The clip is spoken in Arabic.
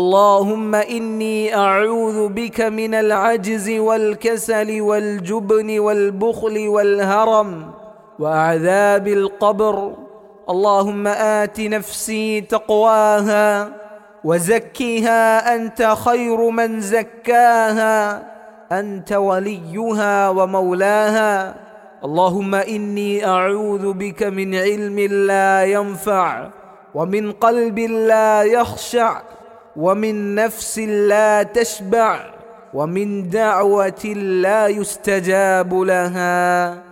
اللهم إني أعوذ بك من العجز والكسل والجبن والبخل والهرم وعذاب القبر. اللهم آت نفسي تقواها وزكها أنت خير من زكاها أنت وليها ومولاها. اللهم إني أعوذ بك من علم لا ينفع ومن قلب لا يخشع ومن نفس لا تشبع ومن دعوة لا يستجاب لها.